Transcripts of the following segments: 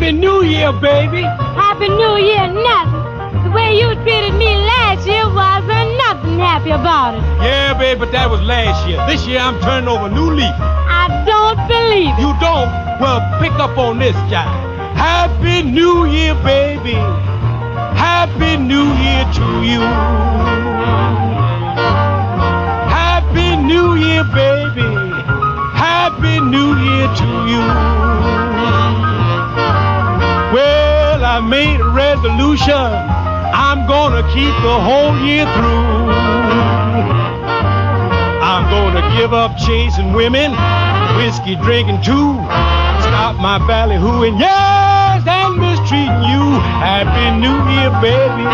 Happy New Year, baby. Happy New Year, nothing. The way you treated me last year wasn't nothing happy about it. Yeah, baby, but that was last year. This year I'm turning over a new leaf. I don't believe it. You don't? Well, pick up on this, guy. Happy New Year, baby. Happy New Year to you. Happy New Year, baby. Happy New Year to you. Made a resolution. I'm gonna keep the whole year through. I'm gonna give up chasing women, whiskey drinking too. Stop my ballyhooing, yes, and mistreating you. Happy New Year, baby.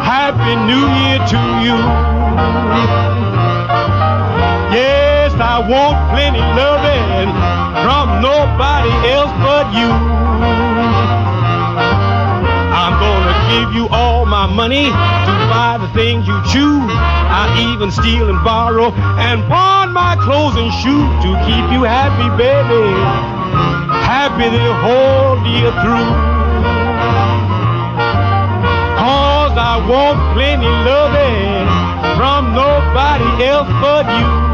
Happy New Year to you. Yes, I want plenty loving from nobody else my money to buy the things you choose. I even steal and borrow and pawn my clothes and shoes to keep you happy, baby. Happy the whole year through. Cause I want plenty loving from nobody else but you.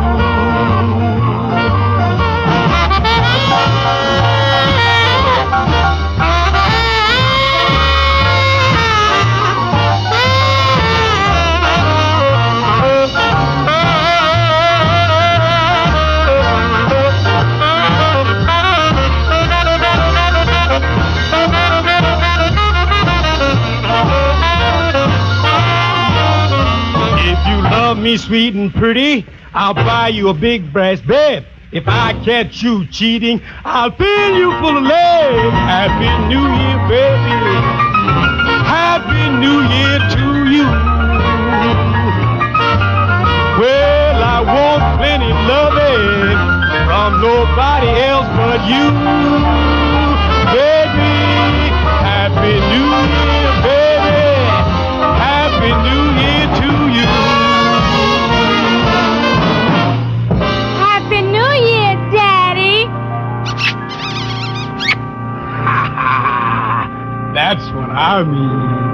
Love me sweet and pretty, I'll buy you a big brass bed. If I catch you cheating, I'll fill you full of lead. Happy New Year, baby. Happy New Year to you. Well, I want plenty loving from nobody else but you. Baby, Ami.